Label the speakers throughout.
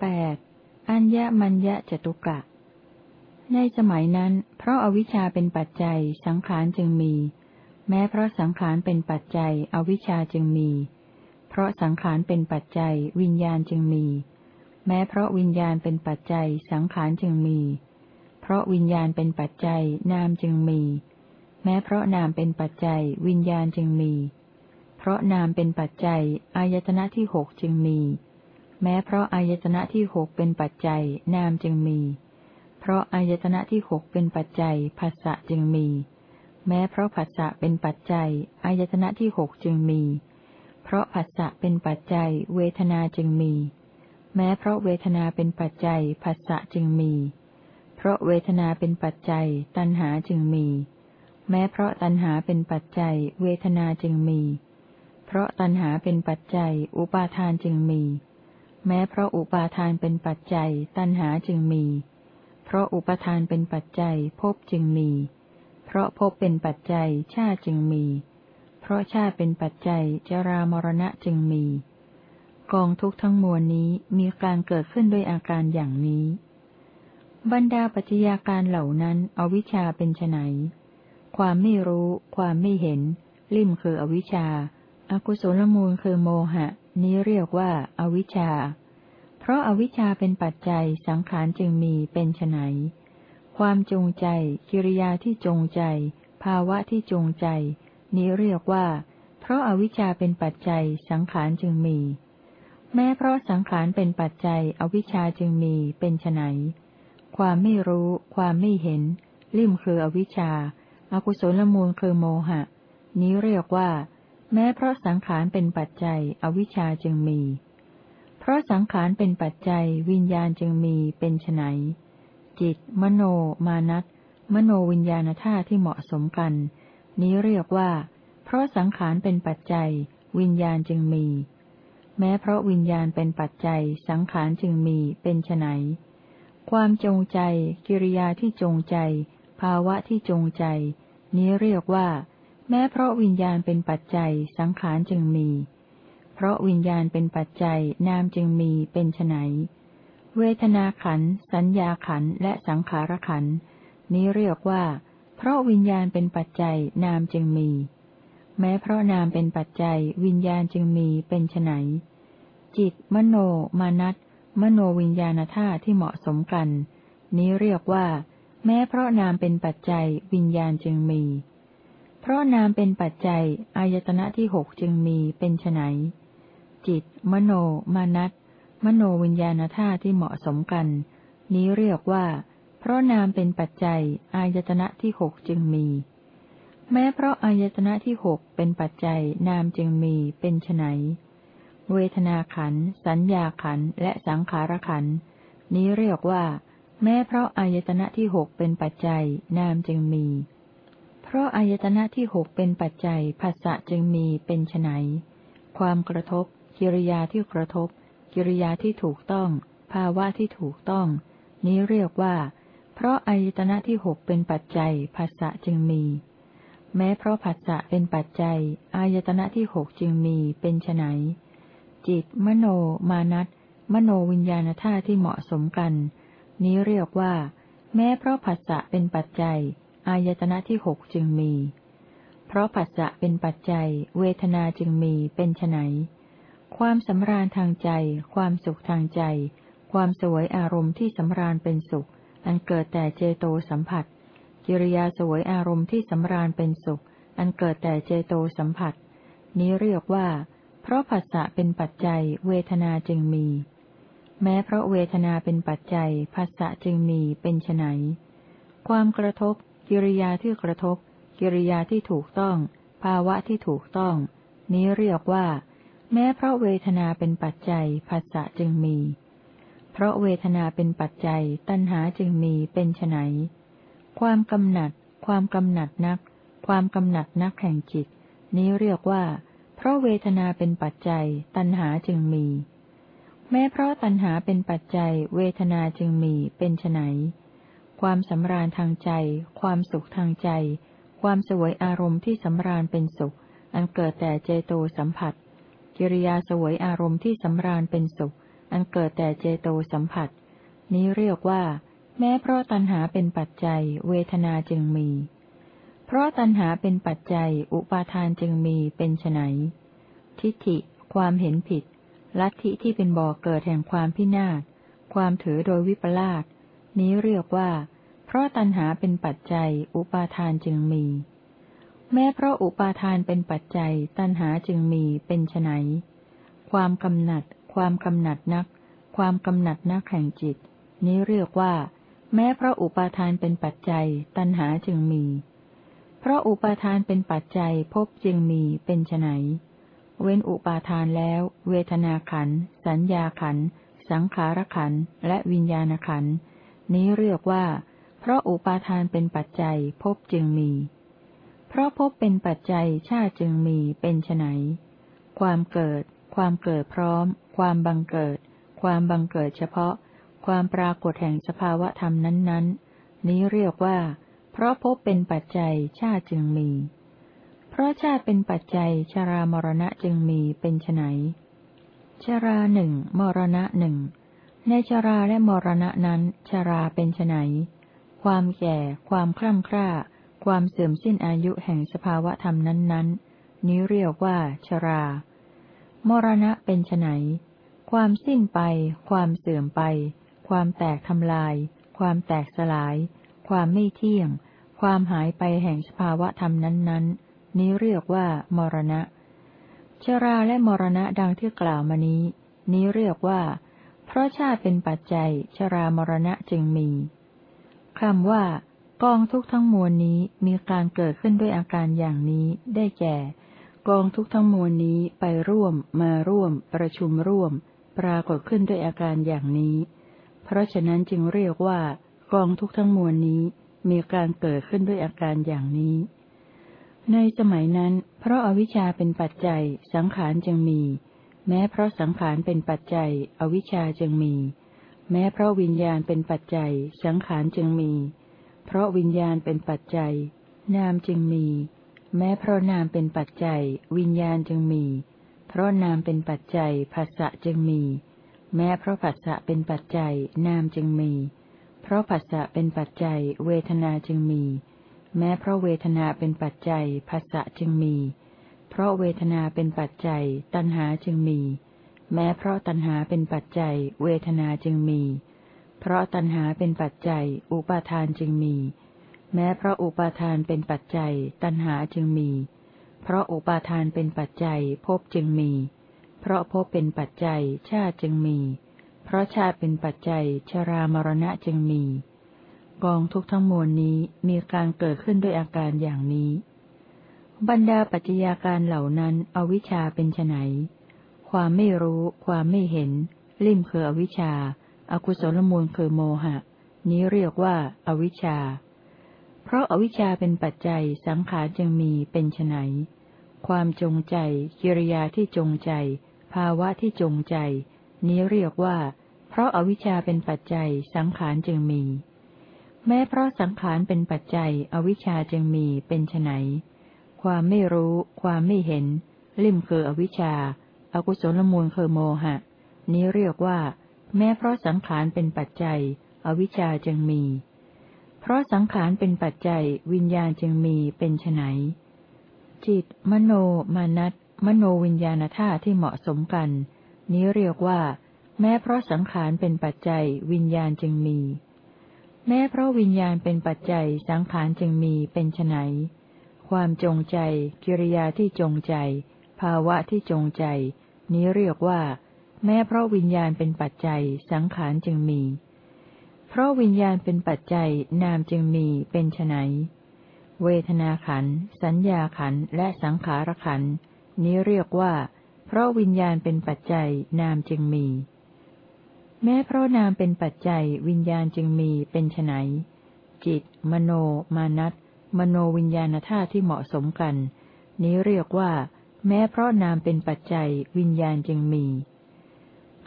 Speaker 1: แปดอัญญมัญญจตุกะ ในสมัยนั้น เพราะอาวิชชาเป็นปัจจัยสังขารจึงมี แม้เพราะสังขารเป็นปัจจัยอวิชชาจึงมี เพราะสังขารเป็นปัจจัยวิญญาณจึงมี แม้เพราะวิญญาณเป็นปัจจัยสังขารจึงมี เราะวิญญาณเป็นปัจจัยนามจึงมี แม้เพราะนามเป็นปัจจัยวิญญาณจึงมี เพราะนามเป็นปัจจัยอายตนะที่หกจึงมี แม้เพราะอายตนะที่หกเป็นปัจจัยนามจึงมี เพราะอายตนะที่หกเป็นปัจจัยภาษะจึงมี แม้เพราะภาษะเป็นปัจจัยอายตนะที่หกจึงมี เพราะภาษะเป็นปัจจัยเวทนาจึงมี แม้เพราะเวทนาเป็นปัจจัยภาษะจึงมี เพราะเวทนาเป็นปัจจัย ตัณหาจึงมี แม้เพราะตัณหาเป็นปัจจัย เวทนาจึงมี เพราะตัณหาเป็นปัจจัย อุปาทานจึงมี แม้เพราะอุปาทานเป็นปัจจัย ตัณหาจึงมี เพราะอุปทานเป็นปัจจัยภพจึงมี เพราะภพเป็นปัจจัยชาจึงมี เพราะชาเป็นปัจจัยจรามรณะจึงมี กองทุกทั้งมวลนี้มีการเกิดขึ้นด้วยอาการอย่างนี้ บรรดาปัจจัยาการเหล่านั้น อวิชชาเป็นไนความไม่รู้ ความไม่เห็น ลิ่มคืออวิชชาอากุศลมูลคือโมหะ นี้เรียกว่าอาวิชชา เพราะอาวิชชาเป็นปัจจัยสังขารจึงมีเป็นไนความจงใจ กิริยาที่จงใจ ภาวะที่จงใจ นี้เรียกว่า เพราะอาวิชชาเป็นปัจจัยสังขารจึงมี แม้เพราะสังขารเป็นปัจจัยอวิชชาจึงมีเป็นไน ความไม่รู้ ความไม่เห็น ลิ่มคืออวิชชาอากุศลมูลคือโมหะ นี้เรียกว่า แม้เพราะสังขารเป็นปัจจัย อวิชชาจึงมี เพราะสังขารเป็นปัจจัย วิญญาณจึงมีเป็นไนจิต มโน มานัตมโนวิญญาณธาตุที่เหมาะสมกัน นี้เรียกว่า เพราะสังขารเป็นปัจจัย วิญญาณจึงมี แม้เพราะวิญญาณเป็นปัจจัย สังขารจึงมีเป็นไน ความจงใจ กิริยาที่จงใจ ภาวะที่จงใจ นี้เรียกว่า แม้เพราะวิญญาณเป็นปัจจัยสังขารจึงมี เพราะวิญญาณเป็นปัจจัยนามจึงมีเป็นไนเวทนาขัน สัญญาขันและสังขารขัน นี้เรียกว่า เพราะวิญญาณเป็นปัจจัยนามจึงมี แม้เพราะนามเป็นปัจจัยวิญญาณจึงมีเป็นไนจิต มโน มานัต มโนวิญญาณธาตุที่เหมาะสมกัน นี้เรียกว่า แม้เพราะนามเป็นปัจจัยวิญญาณจึงมี เพราะนามเป็นปัจจัยอายตนะที่หกจึงมีเป็นไนจิต มโน มานัตมโนวิญญาณธาตุที่เหมาะสมกัน นี้เรียกว่า เพราะนามเป็นปัจจัยอายตนะที่หกจึงมี แม้เพราะอายตนะที่หกเป็นปัจจัยนามจึงมีเป็นไน เวทนาขัน สัญญาขัน และสังขารขัน นี้เรียกว่า แม้เพราะอายตนะที่หกเป็นปัจจัย นามจึงมี เพราะอายตนะที่หกเป็นปัจจัยภาษะจึงมีเป็นไนความกระทบ กิริยาที่กระทบ กิริยาที่ถูกต้อง ภาวะที่ถูกต้อง นี้เรียกว่า เพราะอายตนะที่หกเป็นปัจจัยภาษะจึงมีแม้เพราะภาษะเป็นปัจจัย อายตนะที่หกจึงมีเป็นไน จิต มโน มานัตมโนวิญญาณธาตุที่เหมาะสมกัน นี้เรียกว่า แม้เพราะภาษะเป็นปัจจัย อายตนะที่หกจึงมี เพราะผัสสะเป็นปัจจัย เวทนาจึงมีเป็นไนความสำราญทางใจ ความสุขทางใจ ความสวยอารมณ์ที่สำราญเป็นสุข อันเกิดแต่เจโตสัมผัส กิริยาสวยอารมณ์ที่สำราญเป็นสุข อันเกิดแต่เจโตสัมผัส นี้เรียกว่า เพราะผัสสะเป็นปัจจัยเวทนาจึงมี แม้เพราะเวทนาเป็นปัจจัยผัสสะจึงมีเป็นไนความกระทบ กิริยาที่กระทบ กิริยาที่ถูกต้อง ภาวะที่ถูกต้อง นี้เรียกว่า แม้เพราะเวทนาเป็นปัจจัยภาษะจึงมี เพราะเวทนาเป็นปัจจัยตัณหาจึงมีเป็นไนความกำหนัด ความกำหนัดนัก ความกำหนัดนักแห่งจิต นี้เรียกว่า เพราะเวทนาเป็นปัจจัย ตัณหาจึงมี แม้เพราะตัณหาเป็นปัจจัย เวทนาจึงมีเป็นไนคความสำราญทางใจ ความสุขทางใจ ความสวยอารมณ์ที่สำราญเป็นสุข อันเกิดแต่เจโตสัมผัส กิริยาสวยอารมณ์ที่สำราญเป็นสุข อันเกิดแต่เจโตสัมผัส นี้เรียกว่า แม้เพราะตัณหาเป็นปัจจัย เวทนาจึงมี เพราะตัณหาเป็นปัจจัย อุปาทานจึงมีเป็นไนทิฏฐิ ความเห็นผิด ลัทธิที่เป็นบ่อเกิดแห่งความพินาศ ความถือโดยวิปลาส นี้เรียกว่า เพราะตัณหาเป็นปัจจัย อุปาทานจึงมี แม้เพราะอุปาทานเป็นปัจจัย ตัณหาจึงมีเป็นไนความกำหนัด ความกำหนัดนัก ความกำหนัดนักแห่งจิต นี้เรียกว่า แม้เพราะอุปาทานเป็นปัจจัย ตัณหาจึงมี เพราะอุปาทานเป็นปัจจัยภพจึงมีเป็นไนเว้นอุปาทานแล้ว เวทนาขัน สัญญาขัน สังขารขัน และวิญญาณขัน นี้เรียกว่า เพราะอุปาทานเป็นปัจจัยภพจึงมี เพราะภพเป็นปัจจัยชาติจึงมีเป็นไนความเกิด ความเกิดพร้อม ความบังเกิด ความบังเกิดเฉพาะ ความปรากฏแห่งสภาวะธรรมนั้น ๆ นี้เรียกว่า เพราะภพเป็นปัจจัยชาติจึงมี เพราะชาติเป็นปัจจัยชรามรณะจึงมีเป็นไนชราหนึ่งมรณะหนึ่งในชราและมรณะนั้นชราเป็นไนความแก่ ความคล่ำคร่า ความเสื่อมสิ้นอายุแห่งสภาวะธรรมนั้นๆ นี้เรียกว่าชรา มรณะเป็นไนความสิ้นไป ความเสื่อมไป ความแตกทำลาย ความแตกสลาย ความไม่เที่ยง ความหายไปแห่งสภาวะธรรมนั้น ๆ นี้เรียกว่า มรณะ ชราและมรณะดังที่กล่าวมานี้ นี้เรียกว่า เพราะชาติเป็นปัจจัย ชรามรณะจึงมีคำว่ากองทุกทั้งมวลนี้มีการเกิดขึ้นด้วยอาการอย่างนี้ได้แก่ กองทุกทั้งมวลนี้ไปร่วม มาร่วม ประชุมร่วม ปรากฏขึ้นด้วยอาการอย่างนี้ เพราะฉะนั้นจึงเรียกว่า กองทุกทั้งมวลนี้มีการเกิดขึ้นด้วยอาการอย่างนี้ ในสมัยนั้น เพราะอาวิชชาเป็นปัจจัย สังขารจึงมี แม้เพราะสังขารเป็นปัจจัย อวิชชาจึงมี แม้เพราะวิญญาณเป็นปัจจัย สังขารจึงมี เพราะวิญญาณเป็นปัจจัย นามจึงมี แม้เพราะนามเป็นปัจจัย วิญญาณจึงมี เพราะนามเป็นปัจจัยภาษะจึงมี แม้เพราะภาษะเป็นปัจจัย นามจึงมี เพราะภาษะเป็นปัจจัย เวทนาจึงมี แม้เพราะเวทนาเป็นปัจจัยภาษะจึงมี เพราะเวทนาเป็นปัจจัย ตัณหาจึงมี แม้เพราะตัณหาเป็นปัจจัย เวทนาจึงมี เพราะตัณหาเป็นปัจจัย อุปาทานจึงมี แม้เพราะอุปาทานเป็นปัจจัย ตัณหาจึงมี เพราะอุปาทานเป็นปัจจัยภพจึงมี เพราะภพเป็นปัจจัยชาติจึงมีเพราะชาติเป็นปัจจัยชรามรณะจึงมี กองทุกทั้งมวลนี้มีการเกิดขึ้นด้วยอาการอย่างนี้ บรรดาปัจจัยาการเหล่านั้นอวิชชาเป็นไนความไม่รู้ ความไม่เห็น ลิ่มคืออวิชชาอากุศลมูลคือโมหะ นี้เรียกว่าอาวิชชา เพราะอาวิชชาเป็นปัจจัยสังขารจึงมีเป็นไนความจงใจ กิริยาที่จงใจ ภาวะที่จงใจ นี้เรียกว่า เพราะอาวิชชาเป็นปัจจัยสังขารจึงมี แม้เพราะสังขารเป็นปัจจัยอวิชชาจึงมีเป็นไนความไม่รู้ ความไม่เห็น ลิ่มคืออวิชชาอากุศลมูลคือโมหะ นี้เรียกว่า แม้เพราะสังขารเป็นปัจจัย อวิชชาจึงมี เพราะสังขารเป็นปัจจัยวิญญาณจึงมีเป็นไนจิต มโนมานัตมโนวิญญาณธาตุที่เหมาะสมกัน นี้เรียกว่า แม้เพราะสังขารเป็นปัจจัยวิญญาณจึงมี แม้เพราะวิญญาณเป็นปัจจัยสังขารจึงมีเป็นไนความจงใจ กิริยาที่จงใจ ภาวะที่จงใจ นี้เรียกว่า แม้เพราะวิญญาณเป็นปัจจัยสังขารจึงมี เพราะวิญญาณเป็นปัจจัยนามจึงมีเป็นไนเวทนาขัน สัญญาขันและสังขารขัน นี้เรียกว่า เพราะวิญญาณเป็นปัจจัยนามจึงมี แม้เพราะนามเป็นปัจจัยวิญญาณจึงมีเป็นไนจิต มโน มานัตมโนวิญญาณธาตุที่เหมาะสมกัน นี้เรียกว่า แม้เพราะนามเป็นปัจจัยวิญญาณจึงมี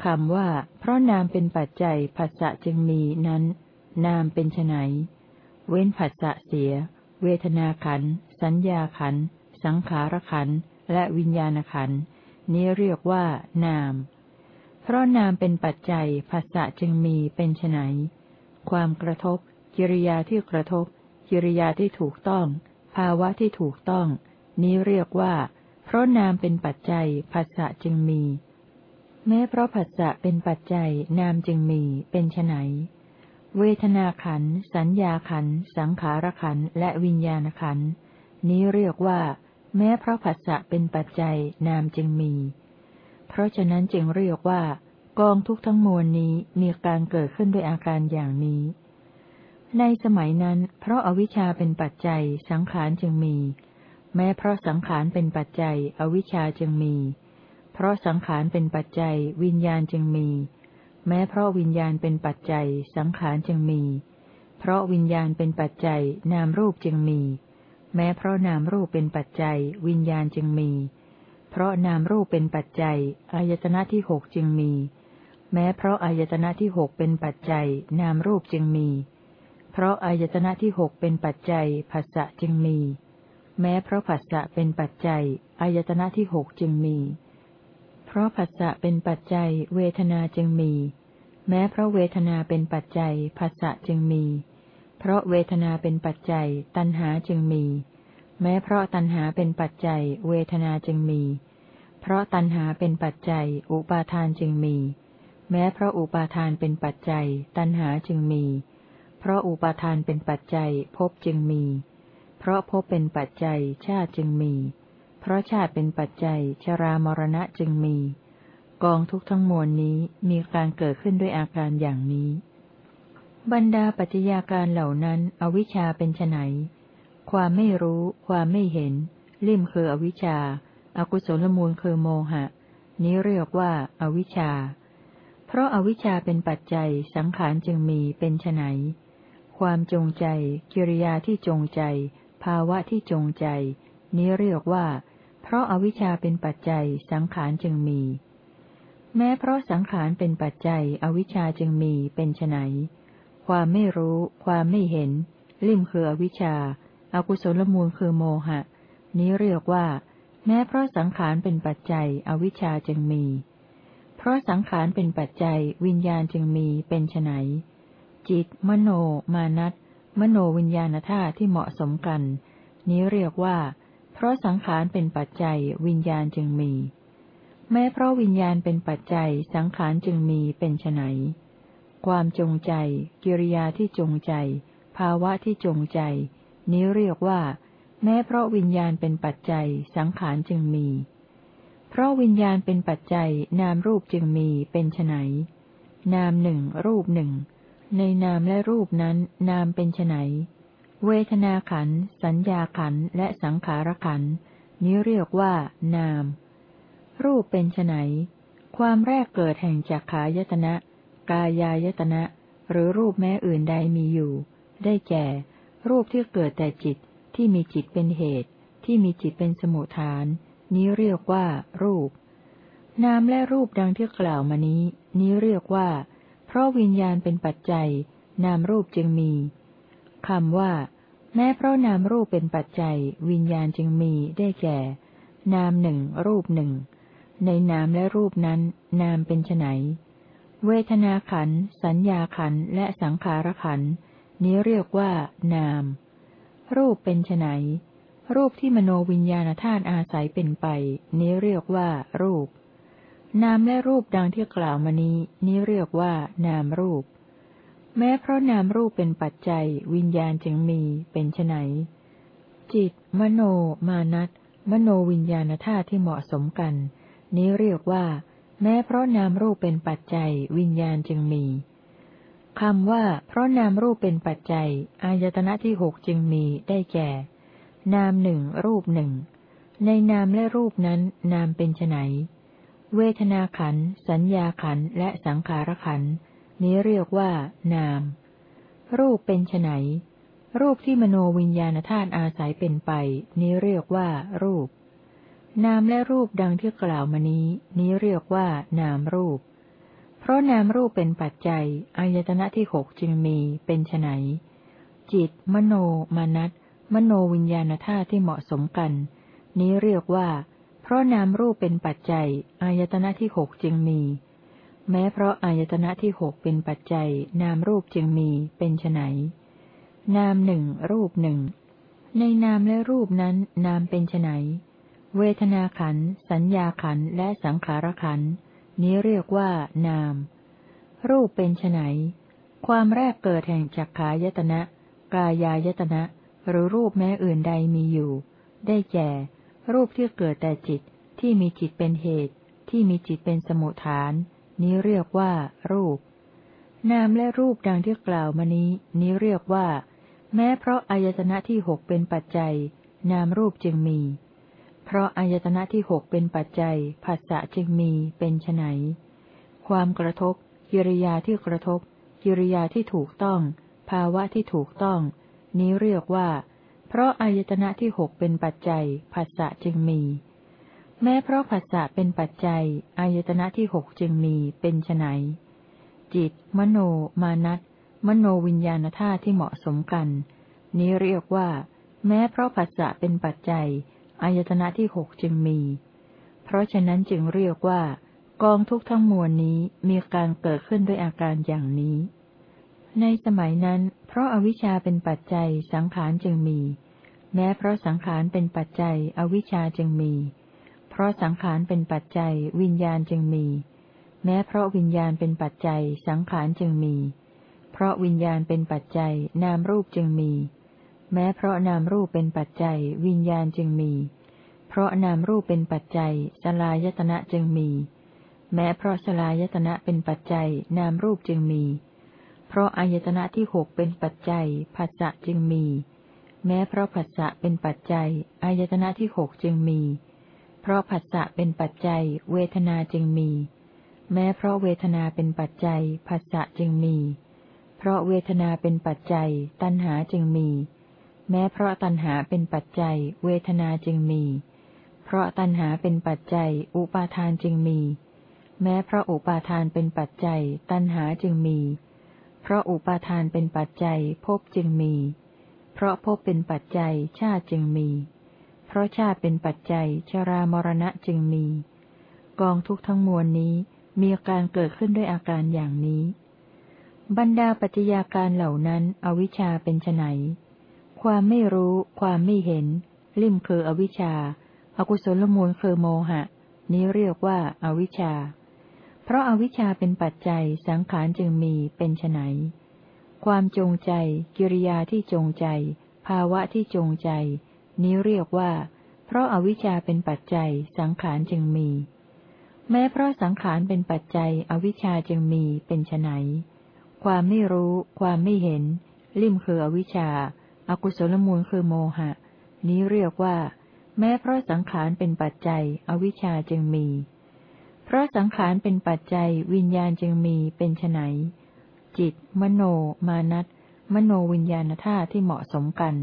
Speaker 1: คำว่า เพราะนามเป็นปัจจัยภาษะจึงมีนั้น นามเป็นไนเว้นผัสสะเสีย เวทนาขัน สัญญาขัน สังขารขัน และวิญญาณขัน นี้เรียกว่านาม เพราะนามเป็นปัจจัยผัสสะจึงมีเป็นไนความกระทบ กิริยาที่กระทบ กิริยาที่ถูกต้อง ภาวะที่ถูกต้อง นี้เรียกว่า เพราะนามเป็นปัจจัยผัสสะจึงมี แม้เพราะผัสสะเป็นปัจจัยนามจึงมีเป็นไนเวทนาขัน สัญญาขัน สังขารขัน และวิญญาณขัน นี้เรียกว่า แม้เพราะผัสสะเป็นปัจจัยนามจึงมี เพราะฉะนั้นจึงเรียกว่า กองทุกทั้งมวลนี้มีการเกิดขึ้นด้วยอาการอย่างนี้ ในสมัยนั้น เพราะอาวิชชาเป็นปัจจัยสังขารจึงมี แม้เพราะสังขารเป็นปัจจัย อวิชชาจึงมี เพราะสังขารเป็นปัจจัย วิญญาณจึงมี แม้เพราะวิญญาณเป็นปัจจัย สังขารจึงมี เพราะวิญญาณเป็นปัจจัย นามรูปจึงมี แม้เพราะนามรูปเป็นปัจจัย วิญญาณจึงมี เพราะนามรูปเป็นปัจจัยอายตนะที่หกจึงมี แม้เพราะอายตนะที่หกเป็นปัจจัย นามรูปจึงมี เพราะอายตนะที่หกเป็นปัจจัยภาษะจึงมี แม้เพราะภาษะเป็นปัจจัยอายตนะที่หกจึงมี เพราะผัสสะเป็นปัจจัย เวทนาจึงมี แม้เพราะเวทนาเป็นปัจจัยผัสสะจึงมี เพราะเวทนาเป็นปัจจัย ตัณหาจึงมี แม้เพราะตัณหาเป็นปัจจัย เวทนาจึงมี เพราะตัณหาเป็นปัจจัย อุปาทานจึงมี แม้เพราะอุปาทานเป็นปัจจัย ตัณหาจึงมี เพราะอุปาทานเป็นปัจจัยภพจึงมี เพราะภพเป็นปัจจัยชาติจึงมี เพราะชาติเป็นปัจจัย ชรามรณะจึงมี กองทุกทั้งมวลนี้มีการเกิดขึ้นด้วยอาการอย่างนี้ บรรดาปัจจัยาการเหล่านั้น อวิชชาเป็นไน ความไม่รู้ ความไม่เห็น ลิ่มคืออวิชชาอากุศลมูลคือโมหะ นี้เรียกว่าอาวิชชา เพราะอาวิชชาเป็นปัจจัยสังขารจึงมีเป็นไนความจงใจ กิริยาที่จงใจ ภาวะที่จงใจ นี้เรียกว่า เพราะอาวิชชาเป็นปัจจัยสังขารจึงมี แม้เพราะสังขารเป็นปัจจัยอวิชชาจึงมีเป็นไนความไม่รู้ ความไม่เห็น ลิ่มคืออวิชชา อากุศลมูลคือโมหะ นี้เรียกว่า แม้เพราะสังขารเป็นปัจจัย อวิชชาจึงมี เพราะสังขารเป็นปัจจัย วิญญาณจึงมีเป็นไนจิต มโน มานัตมโนวิญญาณธาตุที่เหมาะสมกัน นี้เรียกว่า เพราะสังขารเป็นปัจจัย วิญญาณจึงมี แม้เพราะวิญญาณเป็นปัจจัย สังขารจึงมีเป็นไนความจงใจ กิริยาที่จงใจ ภาวะที่จงใจ นี้เรียกว่า แม้เพราะวิญญาณเป็นปัจจัย สังขารจึงมี เพราะวิญญาณเป็นปัจจัย นามรูปจึงมีเป็นไนนามหนึ่งรูปหนึ่งในนามและรูปนั้น นามเป็นไนเวทนาขัน สัญญาขันและสังขารขันนี้เรียกว่า นาม รูปเป็นไนความแรกเกิดแห่งจักขายตนะ กายายตนะ หรือรูปแม้อื่นใดมีอยู่ ได้แก่ รูปที่เกิดแต่จิตที่มีจิตเป็นเหตุ ที่มีจิตเป็นสมุทฐาน นี้เรียกว่า รูป นามและรูปดังที่กล่าวมานี้ นี้เรียกว่า เพราะวิญญาณเป็นปัจจัย นามรูปจึงมีคำว่า แม้เพราะนามรูปเป็นปัจจัย วิญญาณจึงมีได้แก่ นามหนึ่งรูปหนึ่งในนามและรูปนั้น นามเป็นไนเวทนาขัน สัญญาขันและสังขารขัน นี้เรียกว่า นาม รูปเป็นไนรูปที่มโนวิญญาณธาตุอาศัยเป็นไป นี้เรียกว่า รูป นามและรูปดังที่กล่าวมานี้ นี้เรียกว่า นามรูป แม้เพราะนามรูปเป็นปัจจัย วิญญาณจึงมี เป็นไนจิต มโน มานัตมโนวิญญาณธาตุที่เหมาะสมกัน นี้เรียกว่า แม้เพราะนามรูปเป็นปัจจัย วิญญาณจึงมี คำว่า เพราะนามรูปเป็นปัจจัย อายตนะที่หกจึงมีได้แก่ นามหนึ่งรูปหนึ่ง ในนามและรูปนั้น นามเป็นไนเวทนาขัน สัญญาขัน และสังขารขัน นี้เรียกว่า นาม รูปเป็นไนรูปที่มโนวิญญาณธาตุอาศัยเป็นไป นี้เรียกว่า รูป นามและรูปดังที่กล่าวมานี้ นี้เรียกว่า นามรูป เพราะนามรูปเป็นปัจจัยอายตนะที่หกจึงมีเป็นไนจิต มโนมานัตมโนวิญญาณธาตุที่เหมาะสมกัน นี้เรียกว่า เพราะนามรูปเป็นปัจจัยอายตนะที่หกจึงมี แม้เพราะอายตนะที่หกเป็นปัจจัย นามรูปจึงมีเป็นไนนามหนึ่งรูปหนึ่งในนามและรูปนั้น นามเป็นไนเวทนาขัน สัญญาขันและสังขารขัน นี้เรียกว่านาม รูปเป็นไนความแรกเกิดแห่งจักขายตนะ กายายตนะ หรือรูปแม้อื่นใดมีอยู่ ได้แก่ รูปที่เกิดแต่จิตที่มีจิตเป็นเหตุ ที่มีจิตเป็นสมุทฐาน นี้เรียกว่า รูป นามและรูปดังที่กล่าวมานี้ นี้เรียกว่า แม้เพราะอายตนะที่หกเป็นปัจจัย นามรูปจึงมี เพราะอายตนะที่หกเป็นปัจจัยผัสสะจึงมีเป็นไนความกระทบ กิริยาที่กระทบ กิริยาที่ถูกต้อง ภาวะที่ถูกต้อง นี้เรียกว่า เพราะอายตนะที่หกเป็นปัจจัยผัสสะจึงมี แม้เพราะผัสสะเป็นปัจจัยอายตนะที่หกจึงมีเป็นไนจิต มโน มานัตมโนวิญญาณธาตุที่เหมาะสมกัน นี้เรียกว่า แม้เพราะผัสสะเป็นปัจจัย อายตนะที่หกจึงมี เพราะฉะนั้นจึงเรียกว่า กองทุกทั้งมวลนี้มีการเกิดขึ้นด้วยอาการอย่างนี้ ในสมัยนั้น เพราะอาวิชชาเป็นปัจจัยสังขารจึงมี แม้เพราะสังขารเป็นปัจจัย อวิชชาจึงมี เพราะสังขารเป็นปัจจัย วิญญาณจึงมี แม้เพราะวิญญาณเป็นปัจจัย สังขารจึงมี เพราะวิญญาณเป็นปัจจัย นามรูปจึงมี แม้เพราะนามรูปเป็นปัจจัย วิญญาณจึงมี เพราะนามรูปเป็นปัจจัยสลายตนะจึงมี แม้เพราะสลายตนะเป็นปัจจัย นามรูปจึงมี เพราะอายตนะที่หกเป็นปัจจัยผัสสะจึงมี แม้เพราะผัสสะเป็นปัจจัยอายตนะที่หกจึงมี เพราะผัสสะเป็นปัจจัย เวทนาจึงมี แม้เพราะเวทนาเป็นปัจจัยผัสสะจึงมี เพราะเวทนาเป็นปัจจัย ตัณหาจึงมี แม้เพราะตัณหาเป็นปัจจัย เวทนาจึงมี เพราะตัณหาเป็นปัจจัย อุปาทานจึงมี แม้เพราะอุปาทานเป็นปัจจัย ตัณหาจึงมี เพราะอุปาทานเป็นปัจจัยภพจึงมี เพราะภพเป็นปัจจัยชาติจึงมี เพราะชาติเป็นปัจจัยชรามรณะจึงมี กองทุกทั้งมวลนี้มีการเกิดขึ้นด้วยอาการอย่างนี้ บรรดาปัจจัยาการเหล่านั้น อวิชชาเป็นไน ความไม่รู้ ความไม่เห็น ลิ่มคืออวิชชาอากุศลมูลคือโมหะ นี้เรียกว่าอาวิชชา เพราะอาวิชชาเป็นปัจจัยสังขารจึงมีเป็นไนความจงใจ กิริยาที่จงใจ ภาวะที่จงใจ นี้เรียกว่า เพราะอาวิชชาเป็นปัจจัยสังขารจึงมี แม้เพราะสังขารเป็นปัจจัยอวิชชาจึงมีเป็นไนความไม่รู้ ความไม่เห็น ลิ่มคืออวิชชา อากุศลมูลคือโมหะ นี้เรียกว่า แม้เพราะสังขารเป็นปัจจัย อวิชชาจึงมี เพราะสังขารเป็นปัจจัย วิญญาณจึงมีเป็นไนจิต มโน มานัตมโนวิญญาณธาตุที่เหมาะสมกัน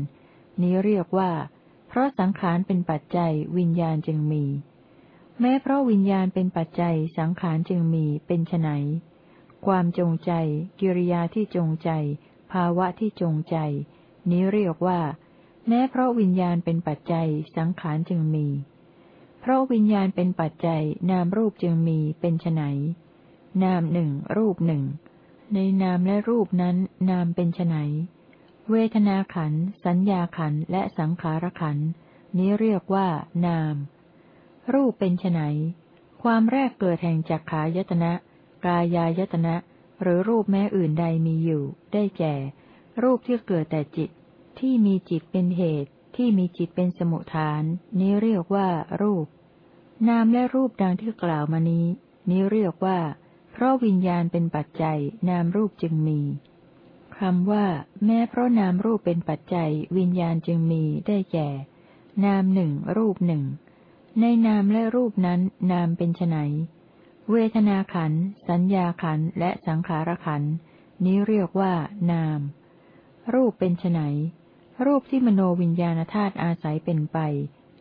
Speaker 1: นี้เรียกว่า เพราะสังขารเป็นปัจจัย วิญญาณจึงมี แม้เพราะวิญญาณเป็นปัจจัย สังขารจึงมีเป็นไนความจงใจ กิริยาที่จงใจ ภาวะที่จงใจ นี้เรียกว่า แม้เพราะวิญญาณเป็นปัจจัยสังขารจึงมี เพราะวิญญาณเป็นปัจจัยนามรูปจึงมีเป็นไนนามหนึ่งรูปหนึ่งในนามและรูปนั้นนามเป็นไนเวทนาขัน สัญญาขันและสังขารขันนี้เรียกว่า นาม รูปเป็นไนความแรกเกิดแห่งจักขายตนะ กายายตนะ หรือรูปแม้อื่นใดมีอยู่ ได้แก่ รูปที่เกิดแต่จิต ที่มีจิตเป็นเหตุ ที่มีจิตเป็นสมุทฐาน นี้เรียกว่ารูป นามและรูปดังที่กล่าวมานี้ นี้เรียกว่า เพราะวิญญาณเป็นปัจจัย นามรูปจึงมีคำว่า แม้เพราะนามรูปเป็นปัจจัย วิญญาณจึงมีได้แก่ นามหนึ่งรูปหนึ่งในนามและรูปนั้น นามเป็นไนเวทนาขัน สัญญาขันและสังขารขันนี้เรียกว่านาม รูปเป็นไนรูปที่มโนวิญญาณธาตุอาศัยเป็นไป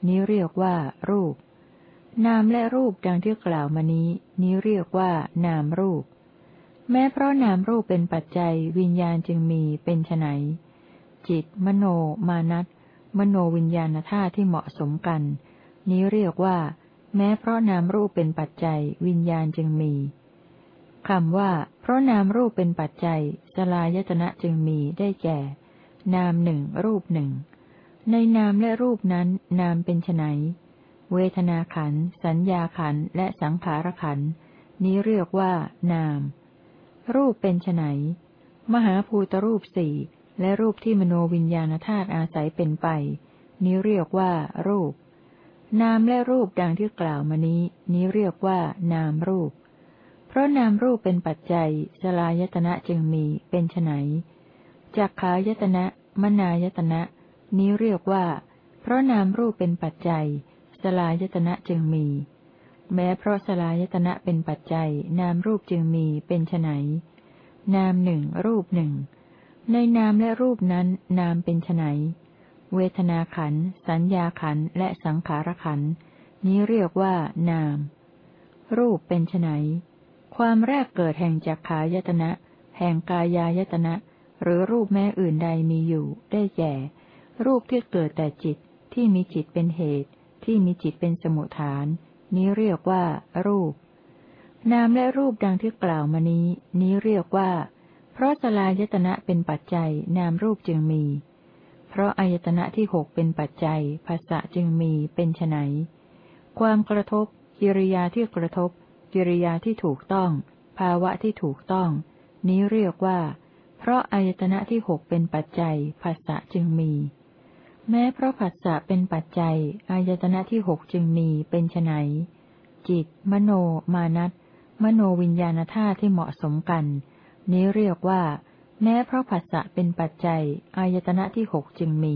Speaker 1: นี้เรียกว่า รูป นามและรูปดังที่กล่าวมานี้ นี้เรียกว่า นามรูป แม้เพราะนามรูปเป็นปัจจัยวิญญาณจึงมีเป็นไนจิต มโน มานัตมโนวิญญาณธาตุที่เหมาะสมกัน นี้เรียกว่า แม้เพราะนามรูปเป็นปัจจัยวิญญาณจึงมี คำว่า เพราะนามรูปเป็นปัจจัย สลายตนะจึงมีได้แก่ นามหนึ่งรูปหนึ่ง ในนามและรูปนั้น นามเป็นไนเวทนาขัน สัญญาขัน และสังขารขัน นี้เรียกว่า นาม รูปเป็นไนมหาภูตรูปสี่ และรูปที่มโนวิญญาณธาตุอาศัยเป็นไป นี้เรียกว่า รูป นามและรูปดังที่กล่าวมานี้ นี้เรียกว่า นามรูป เพราะนามรูปเป็นปัจจัยสลายตนะจึงมีเป็นไนจักขายตนะมนายตนะ นี้เรียกว่า เพราะนามรูปเป็นปัจจัยสลายตนะจึงมี แม้เพราะสลายตนะเป็นปัจจัย นามรูปจึงมีเป็นไนนามหนึ่งรูปหนึ่งในนามและรูปนั้น นามเป็นไนเวทนาขัน สัญญาขัน และสังขารขัน นี้เรียกว่า นาม รูปเป็นไน ความแรกเกิดแห่งจักขายตนะ แห่งกายายตนะ หรือรูปแม้อื่นใดมีอยู่ ได้แก่ รูปที่เกิดแต่จิตที่มีจิตเป็นเหตุ ที่มีจิตเป็นสมุทฐาน นี้เรียกว่า รูป นามและรูปดังที่กล่าวมานี้ นี้เรียกว่า เพราะสลายตนะเป็นปัจจัย นามรูปจึงมี เพราะอายตนะที่หกเป็นปัจจัยภาษะจึงมีเป็นไนความกระทบกิริยาที่กระทบ กิริยาที่ถูกต้อง ภาวะที่ถูกต้อง นี้เรียกว่า เพราะอายตนะที่หกเป็นปัจจัยภาษะจึงมี แม้เพราะผัสสะเป็นปัจจัยอายตนะที่หกจึงมีเป็นไนจิต มโน มานัตมโนวิญญาณธาตุที่เหมาะสมกัน นี้เรียกว่า แม้เพราะผัสสะเป็นปัจจัยอายตนะที่หกจึงมี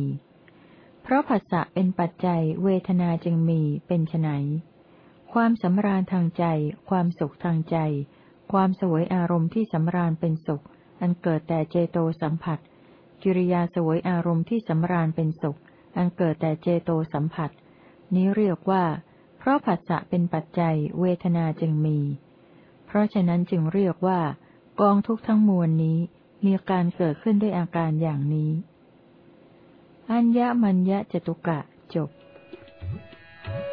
Speaker 1: เพราะผัสสะเป็นปัจจัยเวทนาจึงมีเป็นไน ความสำราญทางใจ ความสุขทางใจ ความสวยอารมณ์ที่สำราญเป็นสุข อันเกิดแต่เจโตสัมผัส กิริยาสวยอารมณ์ที่สำราญเป็นสุข อันเกิดแต่เจโตสัมผัส นี้เรียกว่า เพราะผัสสะเป็นปัจจัย เวทนาจึงมี เพราะฉะนั้นจึงเรียกว่า กองทุกทั้งมวลนี้มีการเกิดขึ้นด้วยอาการอย่างนี้ อัญญมัญญะจตุกะจบเ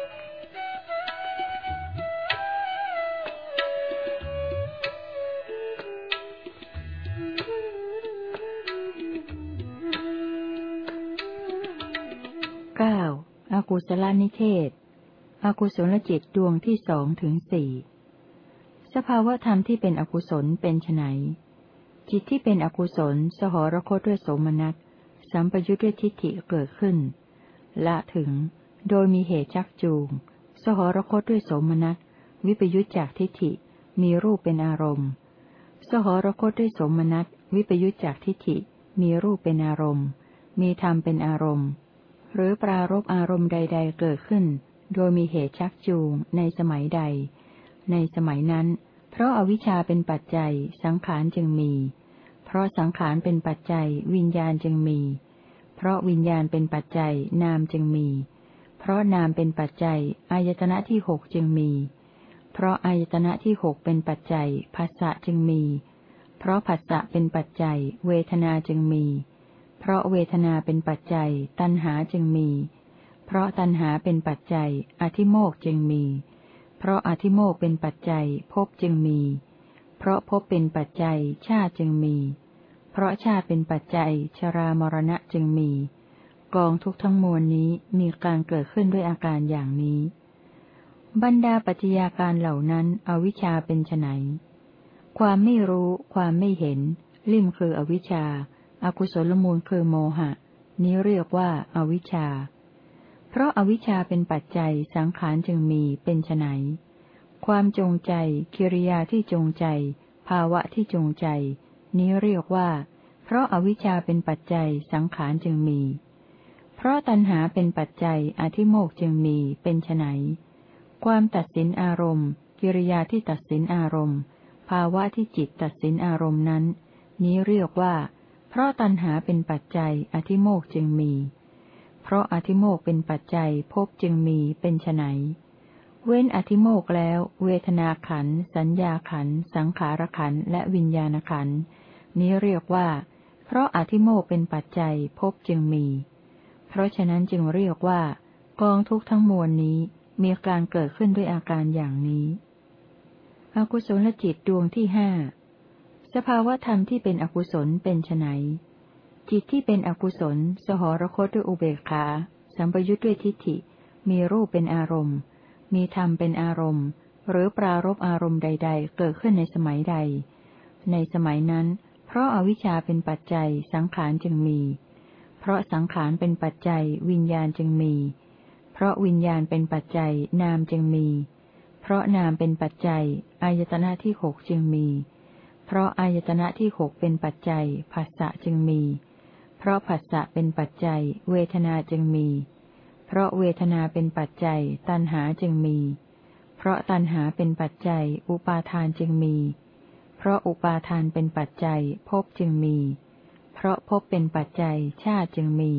Speaker 1: กุศลนิเทศ อกุศลจิตดวงที่สองถึงสี่สภาวธรรมที่เป็นอกุศลเป็นไนจิตที่เป็นอกุศล สหรคตด้วยสมนัสสัมปยุทธ์ด้วยทิฏฐิเกิดขึ้น ละถึง โดยมีเหตุชักจูง สหรคตด้วยสมนัสวิปยุทธจากทิฏฐิมีรูปเป็นอารมณ์ สหรคตด้วยสมนัสวิปยุทธจากทิฏฐิมีรูปเป็นอารมณ์ มีธรรมเป็นอารมณ์ หรือปรารบอารมณ์ใด ๆ เกิดขึ้น โดยมีเหตุชักจูงในสมัยใด ในสมัยนั้น เพราะอาวิชชาเป็นปัจจัย สังขารจึงมี เพราะสังขารเป็นปัจจัย วิญญาณจึงมี เพราะวิญญาณเป็นปัจจัย นามจึงมี เพราะนามเป็นปัจจัย อายตนะที่หกจึงมี เพราะอายตนะที่หกเป็นปัจจัยภาษะจึงมี เพราะภาษะเป็นปัจจัย เวทนาจึงมีเพราะเวทนาเป็นปัจจัย ตัณหาจึงมี เพราะตัณหาเป็นปัจจัย อธิโมกจึงมี เพราะอธิโมกเป็นปัจจัยภพจึงมี เพราะภพเป็นปัจจัยชาติจึงมี เพราะชาติเป็นปัจจัย ชรามรณะจึงมี กองทุกทั้งมวลนี้มีการเกิดขึ้นด้วยอาการอย่างนี้ บรรดาปัจจัยาการเหล่านั้นอวิชชาเป็นไนความไม่รู้ ความไม่เห็น ลิ่มคืออวิชชา อากุศลมูลคือโมหะ นี้เรียกว่าอาวิชชา เพราะอาวิชชาเป็นปัจจัยสังขารจึงมีเป็นไนความจงใจกิริยาที่จงใจ ภาวะที่จงใจ นี้เรียกว่า เพราะอาวิชชาเป็นปัจจัยสังขารจึงมี เพราะตัณหาเป็นปัจจัยอธิโมกจึงมีเป็นไนความตัดสินอารมณ์ กิริยาที่ตัดสินอารมณ์ ภาวะที่จิตตัดสินอารมณ์นั้น นี้เรียกว่า เพราะตัณหาเป็นปัจจัยอธิโมกจึงมี เพราะอธิโมกเป็นปัจจัยพบจึงมีเป็นไนเว้นอธิโมกแล้ว เวทนาขัน สัญญาขัน สังขารขัน และวิญญาณขัน นี้เรียกว่า เพราะอธิโมกเป็นปัจจัยภพจึงมี เพราะฉะนั้นจึงเรียกว่า กองทุกทั้งมวลนี้มีการเกิดขึ้นด้วยอาการอย่างนี้ อกุศลจิตดวงที่ห้า สภาวธรรมที่เป็นอกุศลเป็นไนจิตที่เป็นอกุศล สหรคตด้วยอุเบกขา สัมปยุทธ์ด้วยทิฏฐิ มีรูปเป็นอารมณ์ มีธรรมเป็นอารมณ์ หรือปรารบอารมณ์ใด ๆ เกิดขึ้นในสมัยใด ในสมัยนั้น เพราะอาวิชชาเป็นปัจจัยสังขารจึงมี เพราะสังขารเป็นปัจจัย วิญญาณจึงมี เพราะวิญญาณเป็นปัจจัยนามจึงมี เพราะนามเป็นปัจจัยอายตนะที่หกจึงมีเพราะอายตนะที่หกเป็นปัจจัยภาษะจึงมี เพราะผัสสะเป็นปัจจัย เวทนาจึงมี เพราะเวทนาเป็นปัจจัย ตัณหาจึงมี เพราะตัณหาเป็นปัจจัย อุปาทานจึงมี เพราะอุปาทานเป็นปัจจัยภพจึงมี เพราะภพเป็นปัจจัยชาติจึงมี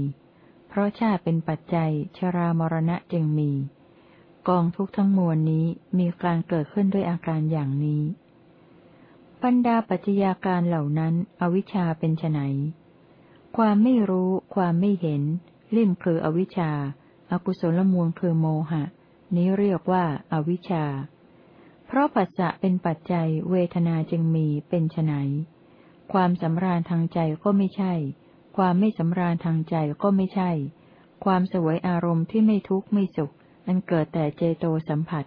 Speaker 1: เพราะชาติเป็นปัจจัย ชรามรณะจึงมี กองทุกทั้งมวลนี้มีการเกิดขึ้นด้วยอาการอย่างนี้ บรรดาปัจจัยาการเหล่านั้นอวิชชาเป็นไนความไม่รู้ ความไม่เห็นเล่มคืออวิชชาอากุศลมูลคือโมหะ นี้เรียกว่าอาวิชชา เพราะปัสสะเป็นปัจจัยเวทนาจึงมีเป็นไนความสำราญทางใจก็ไม่ใช่ ความไม่สำราญทางใจก็ไม่ใช่ ความสวยอารมณ์ที่ไม่ทุกข์ไม่สุข อันเกิดแต่เจโตสัมผัส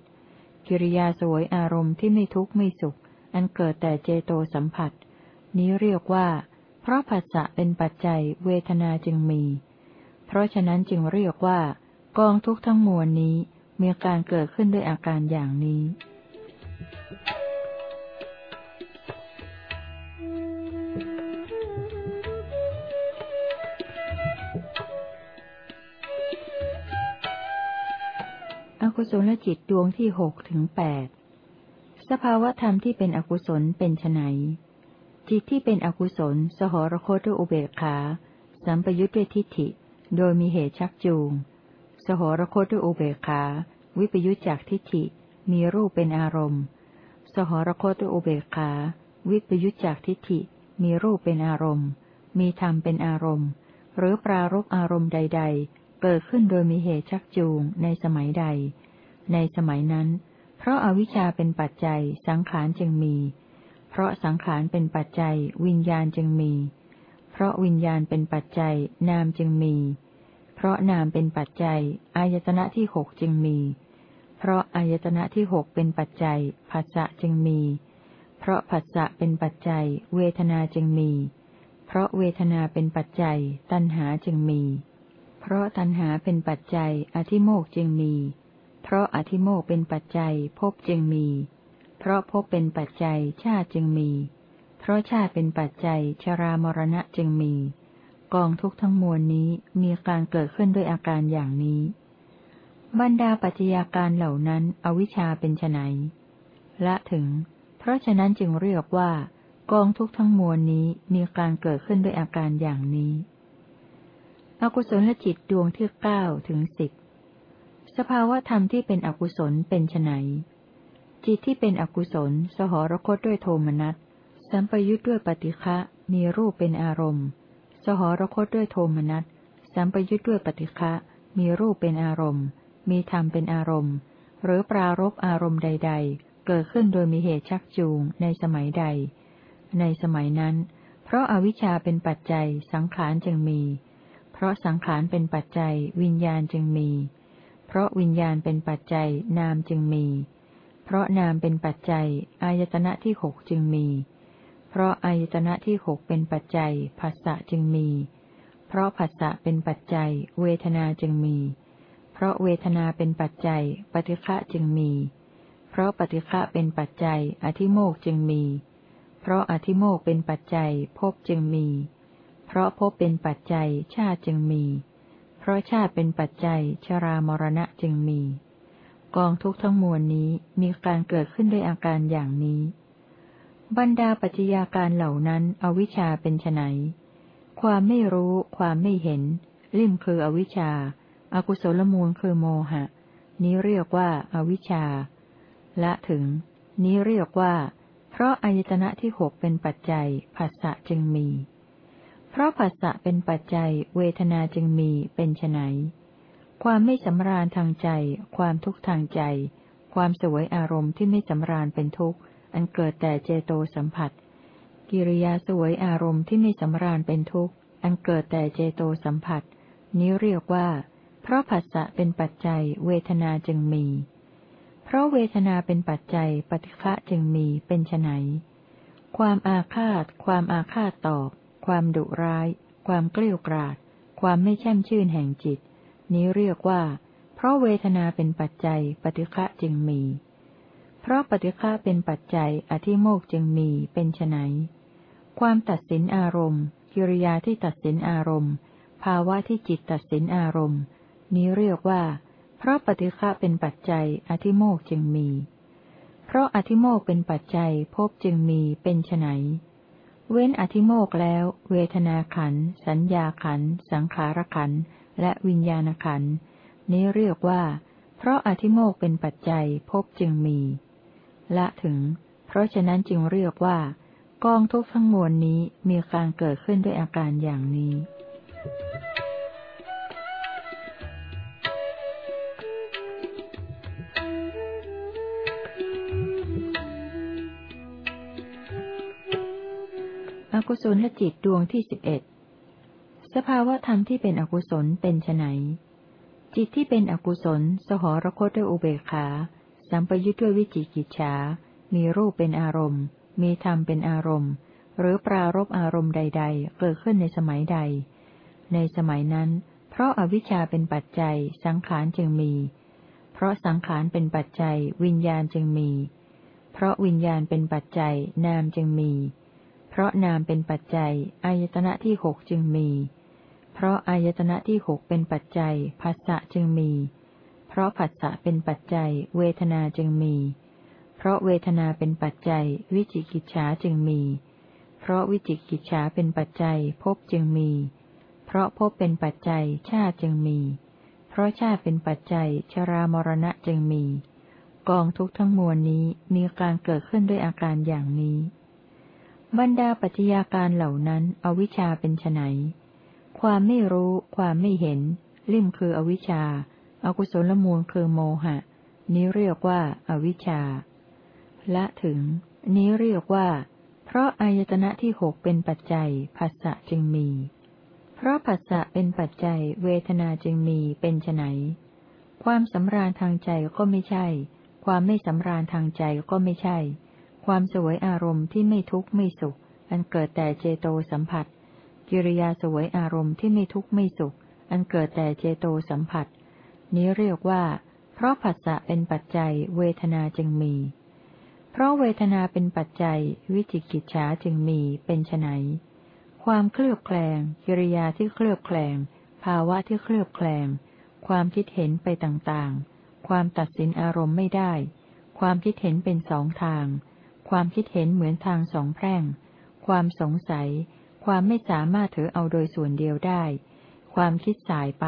Speaker 1: กิริยาสวยอารมณ์ที่ไม่ทุกข์ไม่สุข อันเกิดแต่เจโตสัมผัส นี้เรียกว่า เพราะผัสสะเป็นปัจจัยเวทนาจึงมี เพราะฉะนั้นจึงเรียกว่า กองทุกทั้งมวลนี้มีการเกิดขึ้นด้วยอาการอย่างนี้อกุศลจิตดวงที่หกถึงแปด สภาวธรรมที่เป็นอกุศลเป็นไนจิตที่เป็นอกุศล สหรคตด้วยอุเบกขา สัมปยุทธ์ด้วยทิฏฐิ โดยมีเหตุชักจูง สหรคตด้วยอุเบกขา วิปยุทธจากทิฏฐิ มีรูปเป็นอารมณ์ สหรคตด้วยอุเบกขา วิปยุทธจากทิฏฐิ มีรูปเป็นอารมณ์ มีธรรมเป็นอารมณ์ หรือปรารบอารมณ์ใด ๆ เกิดขึ้นโดยมีเหตุชักจูงในสมัยใด ในสมัยนั้น ราะอาวิชชาเป็นปัจจัยสังขารจึงมี เพราะสังขารเป็นปัจจัยวิญญาณจึงมี เพราะวิญญาณเป็นปัจจัยนามจึงมี เพราะนามเป็นปัจจัยอายตนะที่หกจึงมี เพราะอายตนะที่หกเป็นปัจจัยภาษะจึงมี เพราะภาษะเป็นปัจจัยเวทนาจึงมี เพราะเวทนาเป็นปัจจัยตัณหาจึงมี เพราะตัณหาเป็นปัจจัยอธิโมกจึงมี เพราะอธิโมกเป็นปัจจัยภพจึงมี เพราะพบเป็นปัจจัยชาติจึงมี เพราะชาติเป็นปัจจัยชรามรณะจึงมี กองทุกทั้งมวลนี้มีการเกิดขึ้นด้วยอาการอย่างนี้ บรรดาปัจจัยาการเหล่านั้นอวิชชาเป็นไนละถึง เพราะฉะนั้นจึงเรียกว่ากองทุกทั้งมวลนี้มีการเกิดขึ้นด้วยอาการอย่างนี้ อกุศลจิตดวงที่เก้าถึงสิบ สภาวะธรรมที่เป็นอกุศลเป็นไนจิตที่เป็นอกุศล สหรคตด้วยโทมนัส สัมปยุทธ์ด้วยปฏิฆะมีรูปเป็นอารมณ์ สหรคตด้วยโทมนัส สัมปยุทธ์ด้วยปฏิฆะมีรูปเป็นอารมณ์ มีธรรมเป็นอารมณ์ หรือปรารบอารมณ์ใด ๆ เกิดขึ้นโดยมีเหตุชักจูงในสมัยใด ในสมัยนั้น เพราะอาวิชชาเป็นปัจจัยสังขารจึงมี เพราะสังขารเป็นปัจจัยวิญญาณจึงมีเพราะวิญญาณเป็นปัจจัยนามจึงมี เพราะนามเป็นปัจจัยอายตนะที่หกจึงมี เพราะอายตนะที่หกเป็นปัจจัยภาษะจึงมี เพราะภาษะเป็นปัจจัย เวทนาจึงมี เพราะเวทนาเป็นปัจจัย ปฏิฆะจึงมี เพราะปฏิฆะเป็นปัจจัย อธิโมกจึงมี เพราะอธิโมกเป็นปัจจัยภพจึงมี เพราะภพเป็นปัจจัยชาติจึงมี เพราะชาติเป็นปัจจัยชรามรณะจึงมี กองทุกทั้งมวลนี้มีการเกิดขึ้นด้วยอาการอย่างนี้ บรรดาปัจจัยาการเหล่านั้นอวิชชาเป็นไนความไม่รู้ ความไม่เห็น ลิ่มคืออวิชชาอากุศลมูลคือโมหะ นี้เรียกว่าอาวิชชา ละถึง นี้เรียกว่า เพราะอายตนะที่หกเป็นปัจจัยภาษะจึงมี เพราะภาษะเป็นปัจจัย เวทนาจึงมีเป็นไนความไม่สำราญทางใจ ความทุกข์ทางใจ ความสวยอารมณ์ที่ไม่สำราญเป็นทุกข์ อันเกิดแต่เจโตสัมผัส กิริยาสวยอารมณ์ที่ไม่สำราญเป็นทุกข์ อันเกิดแต่เจโตสัมผัส นี้เรียกว่า เพราะภาษะเป็นปัจจัย เวทนาจึงมี เพราะเวทนาเป็นปัจจัยปฏิฆะจึงมีเป็นไนความอาฆาต ความอาฆาตตอบ ความดุร้าย ความเกลี้ยกราด ความไม่แช่มชื่นแห่งจิต นี้เรียกว่า เพราะเวทนาเป็นปัจจัยปฏิฆะจึงมี เพราะปฏิฆะเป็นปัจจัยอธิโมกจึงมีเป็นไนความตัดสินอารมณ์ กิริยาที่ตัดสินอารมณ์ ภาวะที่จิตตัดสินอารมณ์ นี้เรียกว่า เพราะปฏิฆะเป็นปัจจัยอธิโมกจึงมี เพราะอธิโมกเป็นปัจจัยภพจึงมีเป็นไน เว้นอธิโมกแล้ว เวทนาขัน สัญญาขัน สังขารขัน และวิญญาณขัน นี้เรียกว่า เพราะอธิโมกเป็นปัจจัยพบจึงมี ละถึง เพราะฉะนั้นจึงเรียกว่า กองทุกทั้งมวลนี้มีการเกิดขึ้นด้วยอาการอย่างนี้ กุศลจิตดวงที่สิบเอ็ดสภาวะธรรมที่เป็นอกุศลเป็นไนจิตที่เป็นอกุศล สหรคตด้วยอุเบกขา สัมปยุทธ์ด้วยวิจิกิจฉา มีรูปเป็นอารมณ์ มีธรรมเป็นอารมณ์ หรือปรารบอารมณ์ใด ๆ เกิดขึ้นในสมัยใด ในสมัยนั้น เพราะอาวิชชาเป็นปัจจัย สังขารจึงมี เพราะสังขารเป็นปัจจัย วิญญาณจึงมี เพราะวิญญาณเป็นปัจจัย นามจึงมีเพราะนามเป็นปัจจัยอายตนะที่หกจึงมี เพราะอายตนะที่หกเป็นปัจจัยภาษะจึงมี เพราะผัสสะเป็นปัจจัย เวทนาจึงมี เพราะเวทนาเป็นปัจจัย วิจิกิจฉาจึงมี เพราะวิจิกิจฉาเป็นปัจจัยภพจึงมี เพราะภพเป็นปัจจัยชาติจึงมี เพราะชาติเป็นปัจจัยชรามรณะจึงมี กองทุกทั้งมวลนี้มีการเกิดขึ้นด้วยอาการอย่างนี้ บรรดาปัจจัยาการเหล่านั้น อวิชชาเป็นไนความไม่รู้ ความไม่เห็น ลิ่มคืออวิชชาอากุศลมูลคือโมหะ นี้เรียกว่าอาวิชชา ละถึง นี้เรียกว่า เพราะอายตนะที่หกเป็นปัจจัยภาษะจึงมี เพราะภาษะเป็นปัจจัย เวทนาจึงมีเป็นไนความสำราญทางใจก็ไม่ใช่ ความไม่สำราญทางใจก็ไม่ใช่ ความสวยอารมณ์ที่ไม่ทุกข์ไม่สุข อันเกิดแต่เจโตสัมผัส กิริยาสวยอารมณ์ที่ไม่ทุกข์ไม่สุข อันเกิดแต่เจโตสัมผัส นี้เรียกว่า เพราะผัสสะเป็นปัจจัยเวทนาจึงมี เพราะเวทนาเป็นปัจจัย วิจิกิจฉาจึงมีเป็นไนความเคลือบแคลงกิริยาที่เคลือบแคลง ภาวะที่เคลือบแคลง ความคิดเห็นไปต่างๆ ความตัดสินอารมณ์ไม่ได้ ความคิดเห็นเป็นสองทาง ความคิดเห็นเหมือนทางสองแพร่ง ความสงสัย ความไม่สามารถถือเอาโดยส่วนเดียวได้ ความคิดสายไป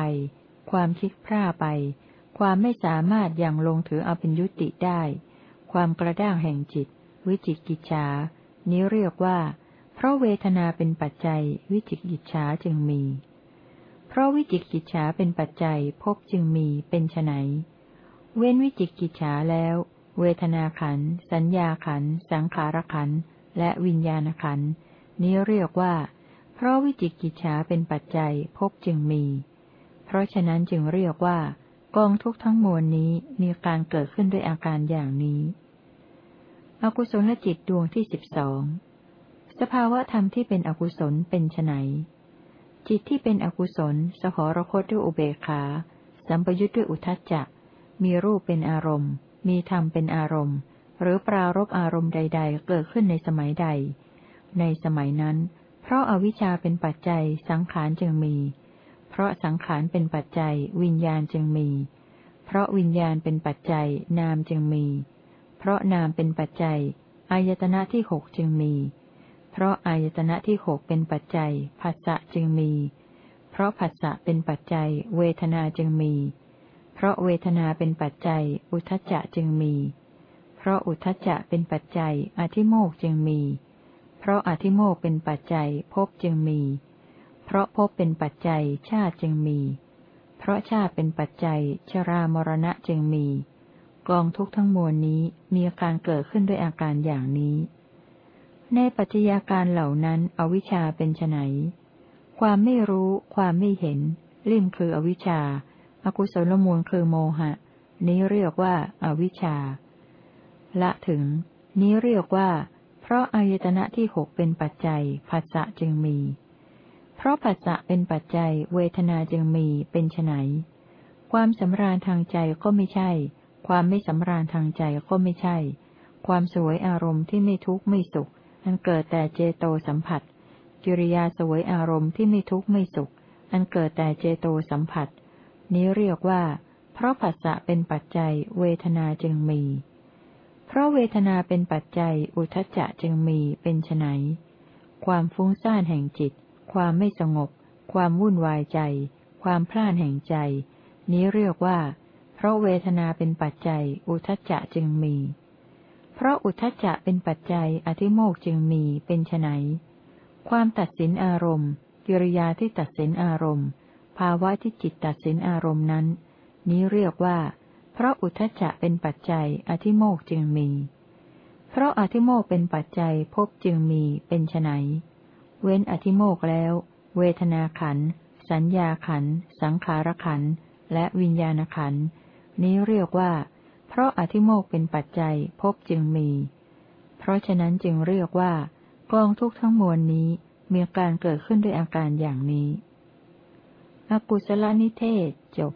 Speaker 1: ความคิดพร่าไป ความไม่สามารถยังลงถือเอาเป็นยุติได้ ความกระด้างแห่งจิต วิจิกิจฉา นี้เรียกว่า เพราะเวทนาเป็นปัจจัย วิจิกิจฉาจึงมี เพราะวิจิกิจฉาเป็นปัจจัยพบจึงมีเป็นไนเว้นวิจิกิจฉาแล้ว เวทนาขัน สัญญาขัน สังขารขัน และวิญญาณขัน นี้เรียกว่า เพราะวิจิกิจฉาเป็นปัจจัยพบจึงมี เพราะฉะนั้นจึงเรียกว่า กองทุกทั้งมวลนี้มีการเกิดขึ้นด้วยอาการอย่างนี้ อกุศลจิตดวงที่สิบสอง สภาวะธรรมที่เป็นอกุศลเป็นไนจิตที่เป็นอกุศล สหรคตด้วยอุเบกขา สัมปยุทธ์ด้วยอุทัจจะ มีรูปเป็นอารมณ์ มีธรรมเป็นอารมณ์ หรือปรารบอารมณ์ใด ๆ เกิดขึ้นในสมัยใด ในสมัยนั้น เพราะอาวิชชาเป็นปัจจัยสังขารจึงมี เพราะสังขารเป็นปัจจัย วิญญาณจึงมี เพราะวิญญาณเป็นปัจจัยนามจึงมี เพราะนามเป็นปัจจัยอายตนะที่หกจึงมี เพราะอายตนะที่หกเป็นปัจจัยภาษะจึงมี เพราะภาษะเป็นปัจจัย เวทนาจึงมีเเพราะเวทนาเป็นปัจจัย อุทจจะจึงมี เพราะอุทจจะเป็นปัจจัย อธิโมกจึงมี เพราะอธิโมกเป็นปัจจัยภพจึงมี เพราะภพเป็นปัจจัยชาติจึงมี เพราะชาติเป็นปัจจัย ชรามรณะจึงมี กองทุกทั้งมวลนี้มีอาการเกิดขึ้นด้วยอาการอย่างนี้ ในปัจจัยาการเหล่านั้นอวิชชาเป็นไนความไม่รู้ ความไม่เห็นลิ่มคืออวิชชา อกุศลมูลคือโมหะ นี้เรียกว่าอาวิชชา ละถึง นี้เรียกว่า เพราะอายตนะที่หกเป็นปัจจัยผัสสะจึงมี เพราะผัสสะเป็นปัจจัย เวทนาจึงมีเป็นไนความสำราญทางใจก็ไม่ใช่ ความไม่สำราญทางใจก็ไม่ใช่ ความสวยอารมณ์ที่ไม่ทุกข์ไม่สุข อันเกิดแต่เจโตสัมผัส กิริยาสวยอารมณ์ที่ไม่ทุกข์ไม่สุข อันเกิดแต่เจโตสัมผัส นี้เรียกว่า เพราะผัสสะเป็นปัจจัย เวทนาจึงมี เพราะเวทนาเป็นปัจจัย อุทจจะจึงมีเป็นไนความฟุ้งซ่านแห่งจิต ความไม่สงบ ความวุ่นวายใจ ความพล่านแห่งใจ นี้เรียกว่า เพราะเวทนาเป็นปัจจัย อุทจจะจึงมี เพราะอุทจจะเป็นปัจจัย อธิโมกจึงมีเป็นไนความตัดสินอารมณ์ กิริยาที่ตัดสินอารมณ์ ภาวะที่จิตตัดสินอารมณ์นั้น นี้เรียกว่า เพราะอุทจจะเป็นปัจจัยอธิโมกจึงมี เพราะอธิโมกเป็นปัจจัยพบจึงมีเป็นไนเว้นอธิโมกแล้ว เวทนาขัน สัญญาขัน สังขารขัน และวิญญาณขัน นี้เรียกว่า เพราะอธิโมกเป็นปัจจัยพบจึงมี เพราะฉะนั้นจึงเรียกว่ากองทุกทั้งมวลนี้มีการเกิดขึ้นด้วยอาการอย่างนี้ อกุศลนิเทศจบ